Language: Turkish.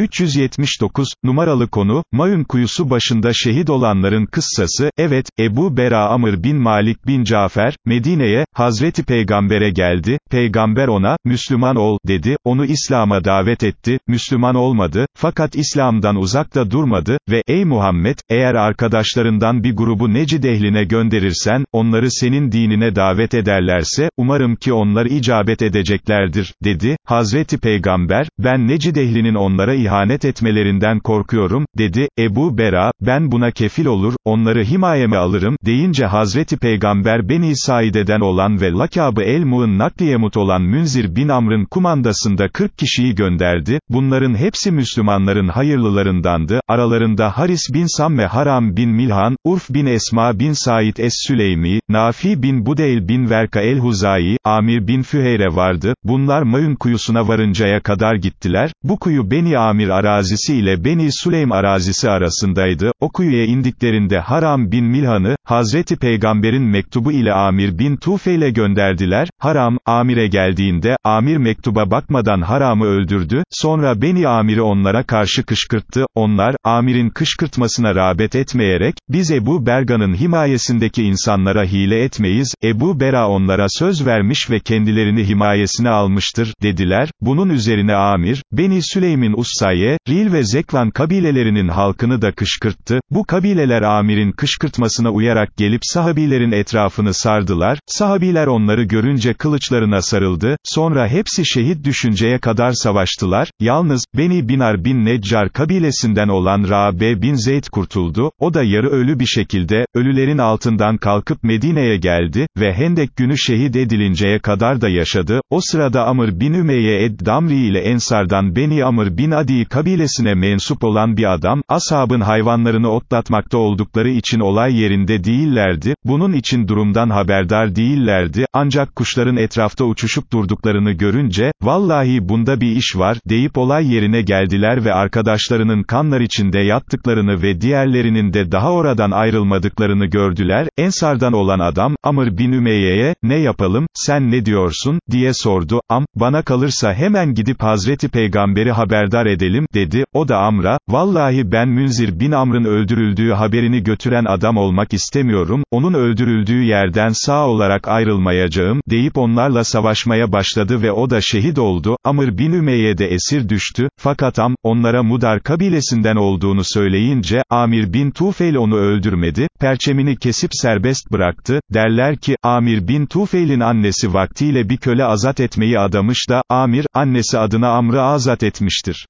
379, numaralı konu, Maün kuyusu başında şehit olanların kıssası, evet, Ebu Bera Amr bin Malik bin Cafer, Medine'ye, Hazreti Peygamber'e geldi, Peygamber ona, Müslüman ol, dedi, onu İslam'a davet etti, Müslüman olmadı, fakat İslam'dan uzakta durmadı, ve, ey Muhammed, eğer arkadaşlarından bir grubu Necid ehline gönderirsen, onları senin dinine davet ederlerse, umarım ki onlar icabet edeceklerdir, dedi, Hazreti Peygamber, ben Necid ehlinin onlara ihanet etmelerinden korkuyorum, dedi, Ebu Bera, ben buna kefil olur, onları himayeme alırım, deyince Hazreti Peygamber Beni Saide'den olan ve lakabı El-Mu'ın Nakliyemut olan Münzir bin Amr'ın kumandasında 40 kişiyi gönderdi, bunların hepsi Müslümanların hayırlılarındandı, aralarında Haris bin Samme Haram bin Milhan, Urf bin Esma bin Said Es-Süleymi, Nafi bin Budeyl bin Verka el-Huzayi, Amir bin Füheyre vardı, bunlar Mayun kuyusuna varıncaya kadar gittiler, bu kuyu Beni Amir arazisi ile Beni Süleym arazisi arasındaydı, o kuyuya indiklerinde Haram bin Milhan'ı, Hazreti Peygamber'in mektubu ile Amir bin Tufeil'e gönderdiler, Haram, Amir'e geldiğinde, Amir mektuba bakmadan Haram'ı öldürdü, sonra Beni Amir'i onlara karşı kışkırttı, onlar, Amir'in kışkırtmasına rağbet etmeyerek, biz Ebu Berga'nın himayesindeki insanlara hile etmeyiz, Ebu Bera onlara söz vermiş ve kendilerini himayesine almıştır, dediler, bunun üzerine Amir, Beni Süleym'in Ussaye, Ril ve Zekvan kabilelerinin halkını da kışkırttı, bu kabileler Amir'in kışkırtmasına uyarak gelip sahabilerin etrafını sardılar, sahabiler onları görünce kılıçlarına sarıldı, sonra hepsi şehit düşünceye kadar savaştılar, yalnız, Beni Binar bin Neccar kabilesinden olan Rabe bin Zeyd kurtuldu, o da yarı ölü bir şekilde, ölülerin altından kalkıp Medine'ye geldi, ve Hendek günü şehit edilinceye kadar da yaşadı, o sırada Amr bin Ümeyye Ed-Damri ile Ensardan Beni Amr bin Adi kabilesine mensup olan bir adam, ashabın hayvanlarını otlatmakta oldukları için olay yerinde değillerdi, bunun için durumdan haberdar değillerdi, ancak kuşların etrafta uçuşup durduklarını görünce, vallahi bunda bir iş var, deyip olay yerine geldiler ve arkadaşlarının kanlar içinde yattıklarını ve diğerlerinin de daha oradan ayrılmadıklarını gördüler, Ensardan olan adam, Amr bin Ümeyye'ye, ne yapalım, sen ne diyorsun, diye sordu, Am, bana kalırsa hemen gidip Hazreti Peygamberi haberdar edelim, dedi, o da Amr'a, vallahi ben Münzir bin Amr'ın öldürüldüğü haberini götüren adam olmak istemiyorum, onun öldürüldüğü yerden sağ olarak ayrılmayacağım, deyip onlarla savaşmaya başladı ve o da şehit oldu, Amr bin Ümeyye de esir düştü, fakat Am, onlara Mudar kabilesinden olduğunu söyleyince, Amir bin Tufeil onu öldürmedi, perçemini kesip serbest bıraktı, derler ki, Amir bin Tufeil'in annesi vaktiyle bir köle azat etmeyi adamış da, Amir, annesi adına Amr'ı azat etmiştir.